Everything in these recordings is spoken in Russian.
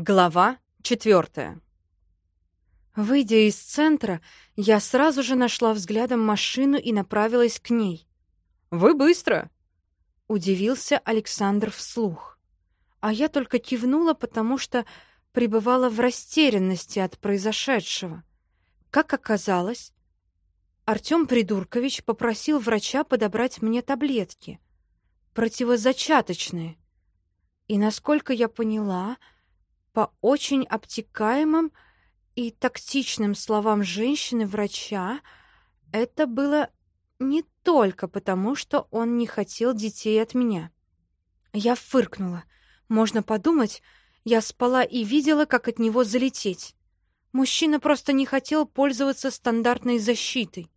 Глава четвертая. Выйдя из центра, я сразу же нашла взглядом машину и направилась к ней. «Вы быстро!» — удивился Александр вслух. А я только кивнула, потому что пребывала в растерянности от произошедшего. Как оказалось, Артём Придуркович попросил врача подобрать мне таблетки, противозачаточные. И, насколько я поняла, — по очень обтекаемым и тактичным словам женщины-врача, это было не только потому, что он не хотел детей от меня. Я фыркнула. Можно подумать, я спала и видела, как от него залететь. Мужчина просто не хотел пользоваться стандартной защитой.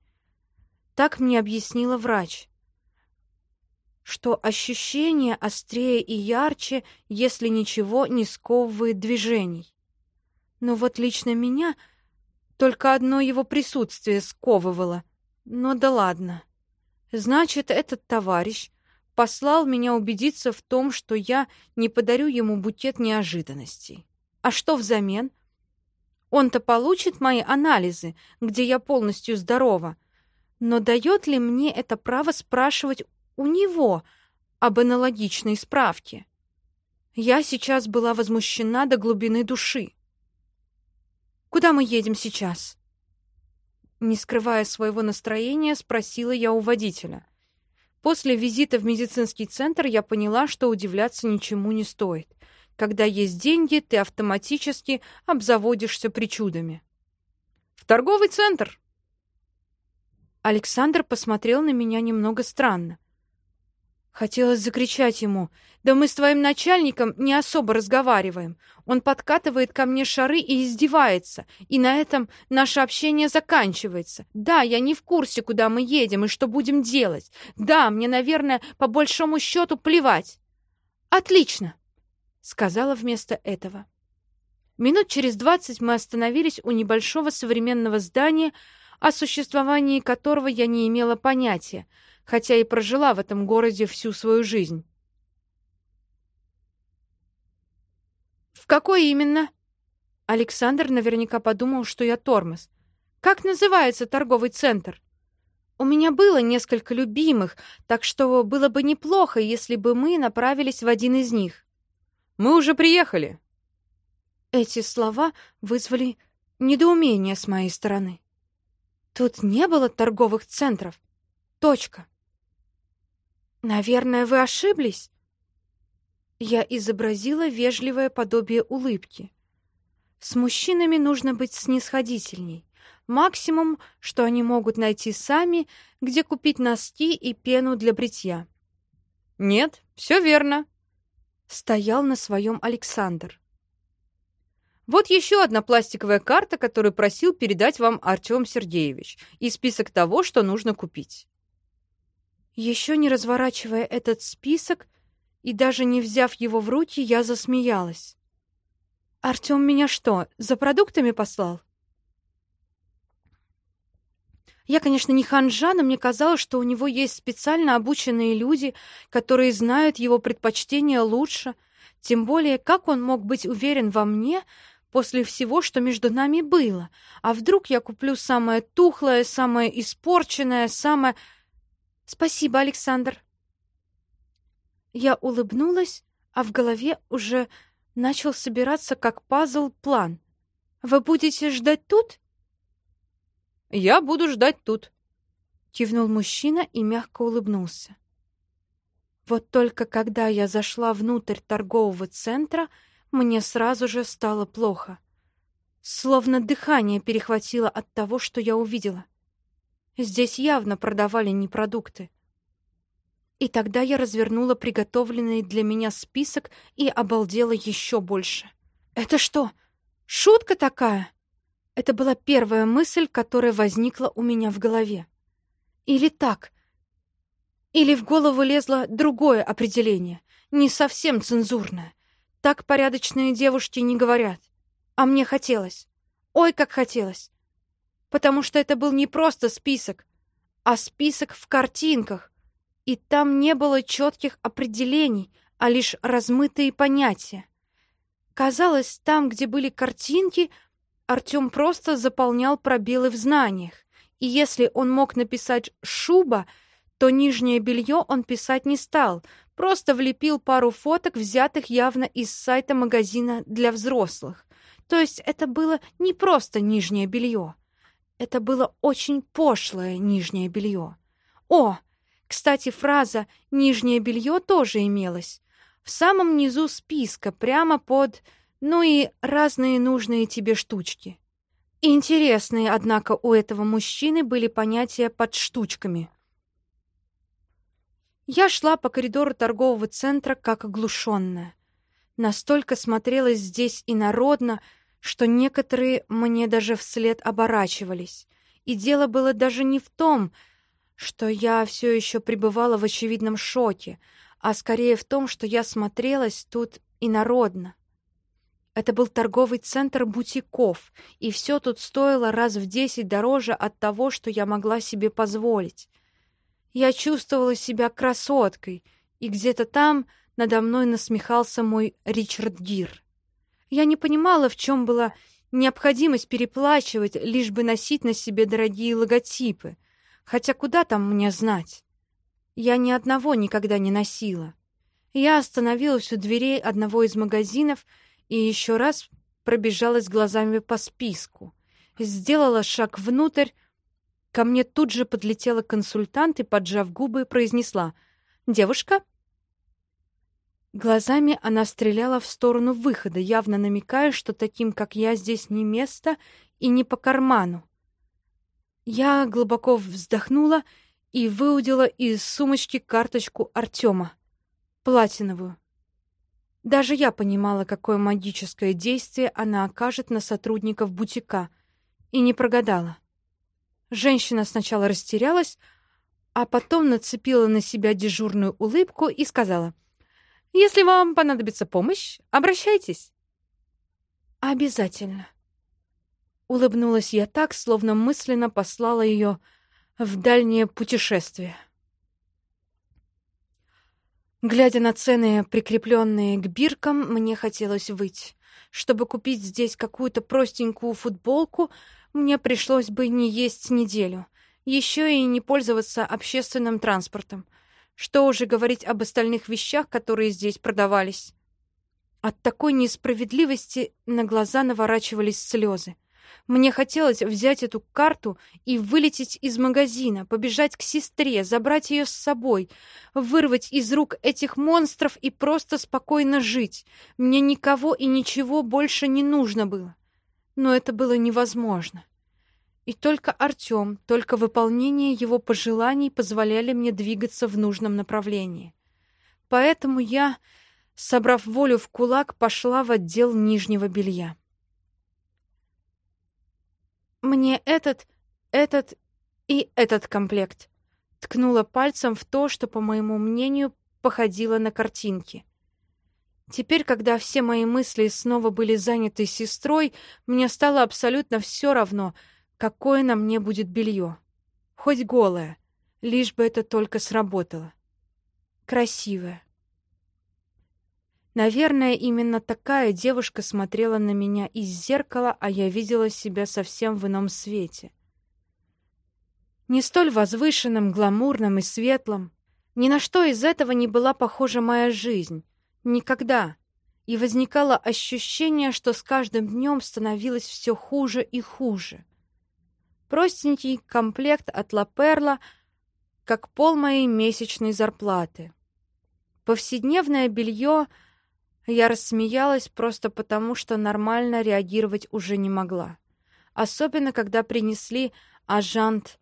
Так мне объяснила врач что ощущение острее и ярче, если ничего не сковывает движений. Но вот лично меня только одно его присутствие сковывало. Но да ладно. Значит, этот товарищ послал меня убедиться в том, что я не подарю ему букет неожиданностей. А что взамен? Он-то получит мои анализы, где я полностью здорова. Но дает ли мне это право спрашивать у него об аналогичной справке. Я сейчас была возмущена до глубины души. «Куда мы едем сейчас?» Не скрывая своего настроения, спросила я у водителя. После визита в медицинский центр я поняла, что удивляться ничему не стоит. Когда есть деньги, ты автоматически обзаводишься причудами. «В торговый центр!» Александр посмотрел на меня немного странно. Хотелось закричать ему. «Да мы с твоим начальником не особо разговариваем. Он подкатывает ко мне шары и издевается. И на этом наше общение заканчивается. Да, я не в курсе, куда мы едем и что будем делать. Да, мне, наверное, по большому счету плевать». «Отлично!» — сказала вместо этого. Минут через двадцать мы остановились у небольшого современного здания, о существовании которого я не имела понятия, хотя и прожила в этом городе всю свою жизнь. «В какой именно?» Александр наверняка подумал, что я тормоз. «Как называется торговый центр?» У меня было несколько любимых, так что было бы неплохо, если бы мы направились в один из них. «Мы уже приехали!» Эти слова вызвали недоумение с моей стороны. Тут не было торговых центров. Точка. «Наверное, вы ошиблись?» Я изобразила вежливое подобие улыбки. С мужчинами нужно быть снисходительней. Максимум, что они могут найти сами, где купить носки и пену для бритья. «Нет, все верно», — стоял на своем Александр. «Вот еще одна пластиковая карта, которую просил передать вам Артем Сергеевич, и список того, что нужно купить». Еще не разворачивая этот список и даже не взяв его в руки, я засмеялась. «Артем меня что, за продуктами послал?» Я, конечно, не ханжа, но мне казалось, что у него есть специально обученные люди, которые знают его предпочтения лучше. Тем более, как он мог быть уверен во мне после всего, что между нами было? А вдруг я куплю самое тухлое, самое испорченное, самое... Спасибо, Александр. Я улыбнулась, а в голове уже начал собираться как пазл план. Вы будете ждать тут? Я буду ждать тут, кивнул мужчина и мягко улыбнулся. Вот только когда я зашла внутрь торгового центра, мне сразу же стало плохо. Словно дыхание перехватило от того, что я увидела. Здесь явно продавали не продукты. И тогда я развернула приготовленный для меня список и обалдела еще больше. «Это что, шутка такая?» Это была первая мысль, которая возникла у меня в голове. Или так. Или в голову лезло другое определение, не совсем цензурное. Так порядочные девушки не говорят. А мне хотелось. Ой, как хотелось потому что это был не просто список, а список в картинках, и там не было четких определений, а лишь размытые понятия. Казалось, там, где были картинки, Артём просто заполнял пробелы в знаниях. И если он мог написать «шуба», то нижнее белье он писать не стал, просто влепил пару фоток, взятых явно из сайта магазина для взрослых. То есть это было не просто нижнее белье. Это было очень пошлое нижнее белье. О, кстати, фраза «нижнее белье» тоже имелась. В самом низу списка, прямо под «ну и разные нужные тебе штучки». Интересные, однако, у этого мужчины были понятия под штучками. Я шла по коридору торгового центра как оглушенная. Настолько смотрелось здесь инородно, что некоторые мне даже вслед оборачивались. И дело было даже не в том, что я все еще пребывала в очевидном шоке, а скорее в том, что я смотрелась тут инородно. Это был торговый центр бутиков, и все тут стоило раз в десять дороже от того, что я могла себе позволить. Я чувствовала себя красоткой, и где-то там надо мной насмехался мой Ричард Гир. Я не понимала, в чем была необходимость переплачивать, лишь бы носить на себе дорогие логотипы. Хотя куда там мне знать? Я ни одного никогда не носила. Я остановилась у дверей одного из магазинов и еще раз пробежалась глазами по списку. Сделала шаг внутрь. Ко мне тут же подлетела консультант и, поджав губы, произнесла «Девушка, Глазами она стреляла в сторону выхода, явно намекая, что таким, как я, здесь не место и не по карману. Я глубоко вздохнула и выудила из сумочки карточку Артема, платиновую. Даже я понимала, какое магическое действие она окажет на сотрудников бутика, и не прогадала. Женщина сначала растерялась, а потом нацепила на себя дежурную улыбку и сказала — если вам понадобится помощь, обращайтесь. Обязательно. Улыбнулась я так, словно мысленно послала ее в дальнее путешествие. Глядя на цены, прикрепленные к биркам, мне хотелось выйти. Чтобы купить здесь какую-то простенькую футболку, мне пришлось бы не есть неделю, еще и не пользоваться общественным транспортом — что уже говорить об остальных вещах, которые здесь продавались? От такой несправедливости на глаза наворачивались слезы. Мне хотелось взять эту карту и вылететь из магазина, побежать к сестре, забрать ее с собой, вырвать из рук этих монстров и просто спокойно жить. Мне никого и ничего больше не нужно было. Но это было невозможно. И только Артём, только выполнение его пожеланий позволяли мне двигаться в нужном направлении. Поэтому я, собрав волю в кулак, пошла в отдел нижнего белья. Мне этот, этот и этот комплект. Ткнула пальцем в то, что, по моему мнению, походило на картинки. Теперь, когда все мои мысли снова были заняты сестрой, мне стало абсолютно все равно — какое на мне будет белье. Хоть голое, лишь бы это только сработало. Красивое. Наверное, именно такая девушка смотрела на меня из зеркала, а я видела себя совсем в ином свете. Не столь возвышенным, гламурным и светлым. Ни на что из этого не была похожа моя жизнь. Никогда. И возникало ощущение, что с каждым днем становилось все хуже и хуже. Простенький комплект от Ла Перла, как пол моей месячной зарплаты. Повседневное белье я рассмеялась просто потому, что нормально реагировать уже не могла. Особенно, когда принесли ажант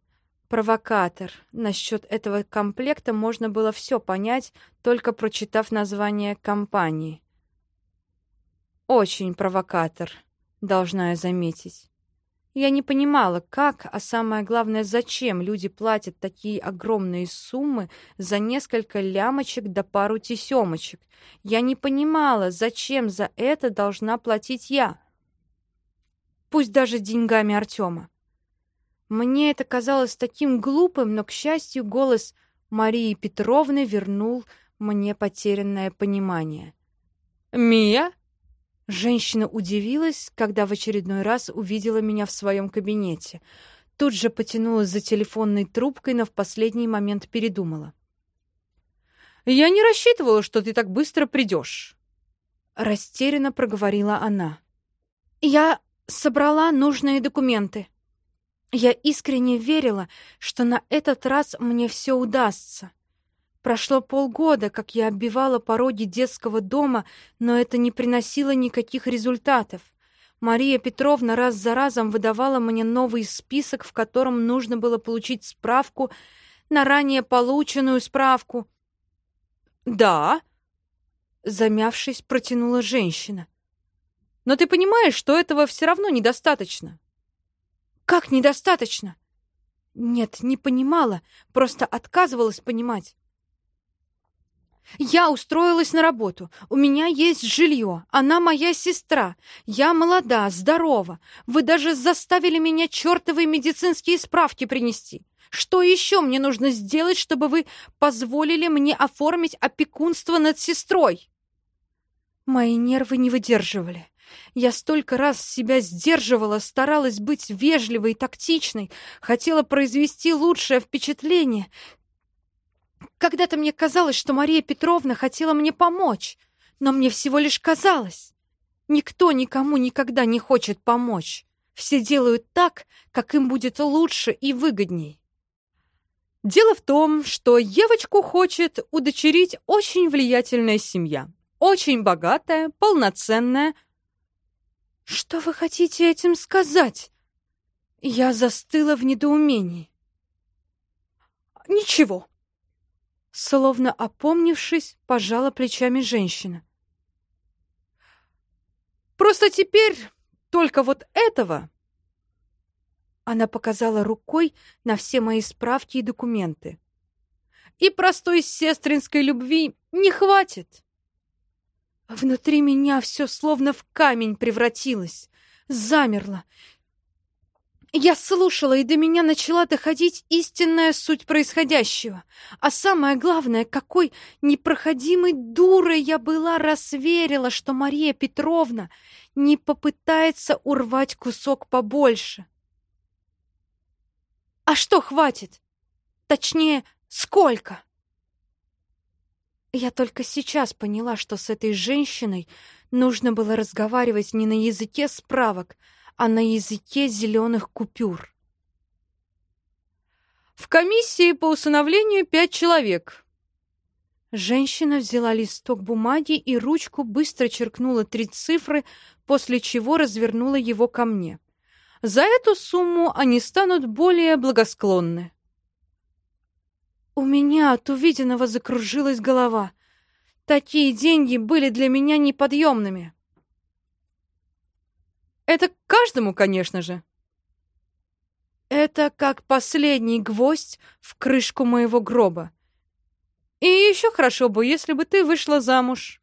провокатор. Насчет этого комплекта можно было все понять, только прочитав название компании. Очень провокатор, должна я заметить. Я не понимала, как, а самое главное, зачем люди платят такие огромные суммы за несколько лямочек да пару тесемочек. Я не понимала, зачем за это должна платить я. Пусть даже деньгами Артема. Мне это казалось таким глупым, но, к счастью, голос Марии Петровны вернул мне потерянное понимание. «Мия, Женщина удивилась, когда в очередной раз увидела меня в своем кабинете. Тут же потянулась за телефонной трубкой, но в последний момент передумала. «Я не рассчитывала, что ты так быстро придешь», — растерянно проговорила она. «Я собрала нужные документы. Я искренне верила, что на этот раз мне все удастся. Прошло полгода, как я оббивала пороги детского дома, но это не приносило никаких результатов. Мария Петровна раз за разом выдавала мне новый список, в котором нужно было получить справку на ранее полученную справку. «Да», — замявшись, протянула женщина. «Но ты понимаешь, что этого все равно недостаточно». «Как недостаточно?» «Нет, не понимала, просто отказывалась понимать». Я устроилась на работу. У меня есть жилье. Она моя сестра. Я молода, здорова. Вы даже заставили меня чертовые медицинские справки принести. Что еще мне нужно сделать, чтобы вы позволили мне оформить опекунство над сестрой? Мои нервы не выдерживали. Я столько раз себя сдерживала, старалась быть вежливой и тактичной, хотела произвести лучшее впечатление, когда-то мне казалось, что Мария Петровна хотела мне помочь, но мне всего лишь казалось. Никто никому никогда не хочет помочь. Все делают так, как им будет лучше и выгодней. Дело в том, что Евочку хочет удочерить очень влиятельная семья. Очень богатая, полноценная. Что вы хотите этим сказать? Я застыла в недоумении. Ничего, Словно опомнившись, пожала плечами женщина. «Просто теперь только вот этого...» Она показала рукой на все мои справки и документы. «И простой сестринской любви не хватит!» Внутри меня все словно в камень превратилось, замерло, я слушала, и до меня начала доходить истинная суть происходящего. А самое главное, какой непроходимой дурой я была, раз верила, что Мария Петровна не попытается урвать кусок побольше. А что хватит? Точнее, сколько? Я только сейчас поняла, что с этой женщиной нужно было разговаривать не на языке справок, а на языке зеленых купюр. В комиссии по усыновлению пять человек. Женщина взяла листок бумаги и ручку, быстро черкнула три цифры, после чего развернула его ко мне. За эту сумму они станут более благосклонны. У меня от увиденного закружилась голова. Такие деньги были для меня неподъемными. Это каждому, конечно же. Это как последний гвоздь в крышку моего гроба. И еще хорошо бы, если бы ты вышла замуж.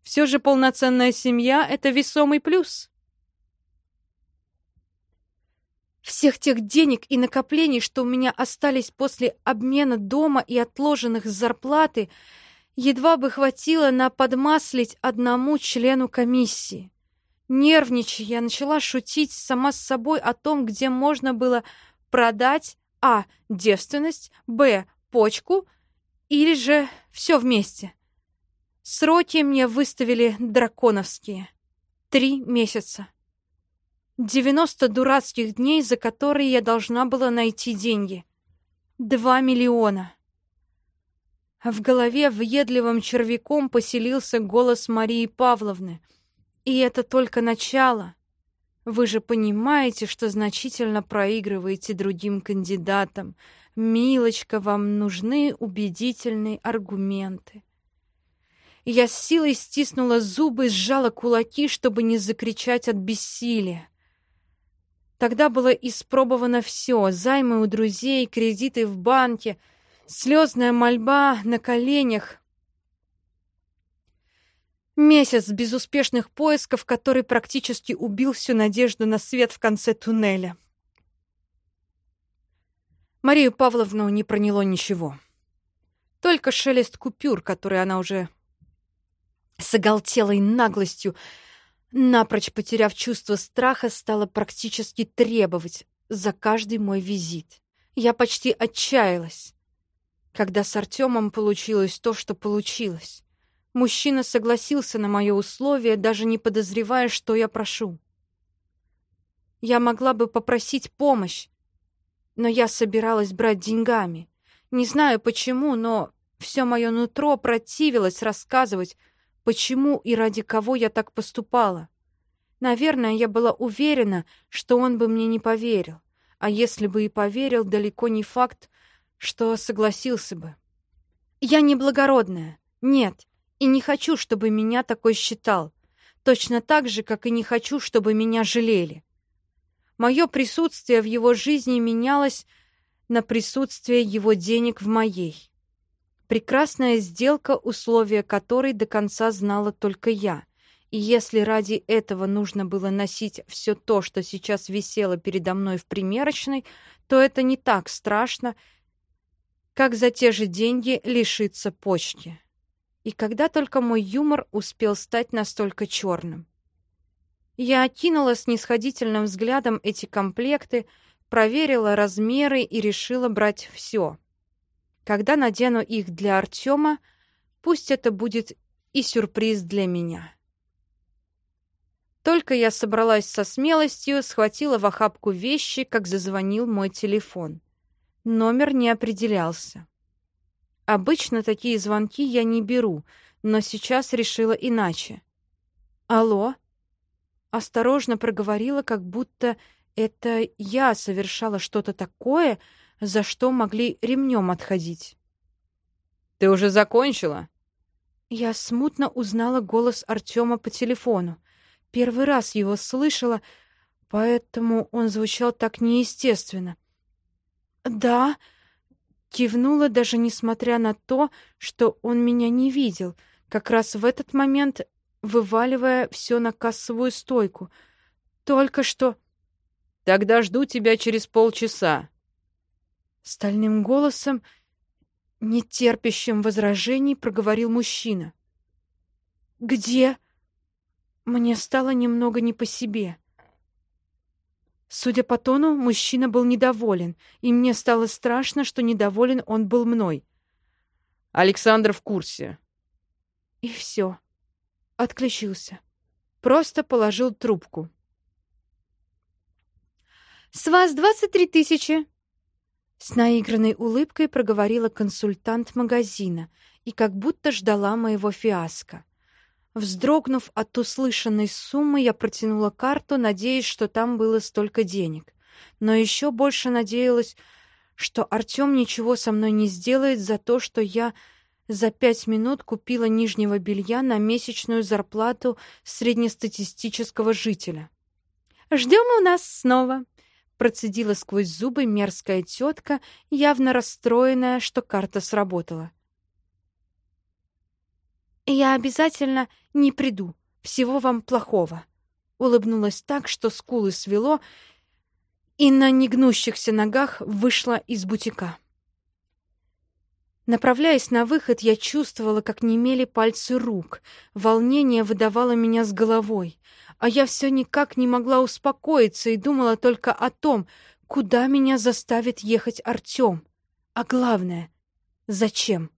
Все же полноценная семья — это весомый плюс. Всех тех денег и накоплений, что у меня остались после обмена дома и отложенных с зарплаты, едва бы хватило на подмаслить одному члену комиссии. Нервничая, я начала шутить сама с собой о том, где можно было продать а. девственность, б. почку или же все вместе. Сроки мне выставили драконовские. Три месяца. Девяносто дурацких дней, за которые я должна была найти деньги. Два миллиона. В голове въедливым червяком поселился голос Марии Павловны — и это только начало. Вы же понимаете, что значительно проигрываете другим кандидатам. Милочка, вам нужны убедительные аргументы. Я с силой стиснула зубы и сжала кулаки, чтобы не закричать от бессилия. Тогда было испробовано все — займы у друзей, кредиты в банке, слезная мольба на коленях, Месяц безуспешных поисков, который практически убил всю надежду на свет в конце туннеля. Марию Павловну не проняло ничего. Только шелест купюр, который она уже с оголтелой наглостью напрочь потеряв чувство страха, стала практически требовать за каждый мой визит. Я почти отчаялась, когда с Артемом получилось то, что получилось. Мужчина согласился на мое условие, даже не подозревая, что я прошу. Я могла бы попросить помощь, но я собиралась брать деньгами. Не знаю почему, но все мое нутро противилось рассказывать, почему и ради кого я так поступала. Наверное, я была уверена, что он бы мне не поверил. А если бы и поверил, далеко не факт, что согласился бы. Я не благородная. Нет, и не хочу, чтобы меня такой считал. Точно так же, как и не хочу, чтобы меня жалели. Мое присутствие в его жизни менялось на присутствие его денег в моей. Прекрасная сделка, условия которой до конца знала только я. И если ради этого нужно было носить все то, что сейчас висело передо мной в примерочной, то это не так страшно, как за те же деньги лишиться почки. И когда только мой юмор успел стать настолько черным. Я окинула снисходительным взглядом эти комплекты, проверила размеры и решила брать все. Когда надену их для Артема, пусть это будет и сюрприз для меня. Только я собралась со смелостью, схватила в охапку вещи, как зазвонил мой телефон. Номер не определялся. Обычно такие звонки я не беру, но сейчас решила иначе. «Алло?» осторожно проговорила, как будто это я совершала что-то такое, за что могли ремнем отходить. «Ты уже закончила?» Я смутно узнала голос Артема по телефону. Первый раз его слышала, поэтому он звучал так неестественно. «Да», — кивнула, даже несмотря на то, что он меня не видел. Как раз в этот момент вываливая все на кассовую стойку. «Только что...» «Тогда жду тебя через полчаса». Стальным голосом, нетерпящим возражений, проговорил мужчина. «Где?» Мне стало немного не по себе. Судя по тону, мужчина был недоволен, и мне стало страшно, что недоволен он был мной. «Александр в курсе». И все. Отключился. Просто положил трубку. «С вас двадцать три тысячи!» С наигранной улыбкой проговорила консультант магазина и как будто ждала моего фиаско. Вздрогнув от услышанной суммы, я протянула карту, надеясь, что там было столько денег. Но еще больше надеялась, что Артем ничего со мной не сделает за то, что я за пять минут купила нижнего белья на месячную зарплату среднестатистического жителя. «Ждем у нас снова», — процедила сквозь зубы мерзкая тетка, явно расстроенная, что карта сработала. «Я обязательно не приду. Всего вам плохого», — улыбнулась так, что скулы свело, и на негнущихся ногах вышла из бутика. Направляясь на выход, я чувствовала, как немели пальцы рук. Волнение выдавало меня с головой. А я все никак не могла успокоиться и думала только о том, куда меня заставит ехать Артем. А главное, зачем?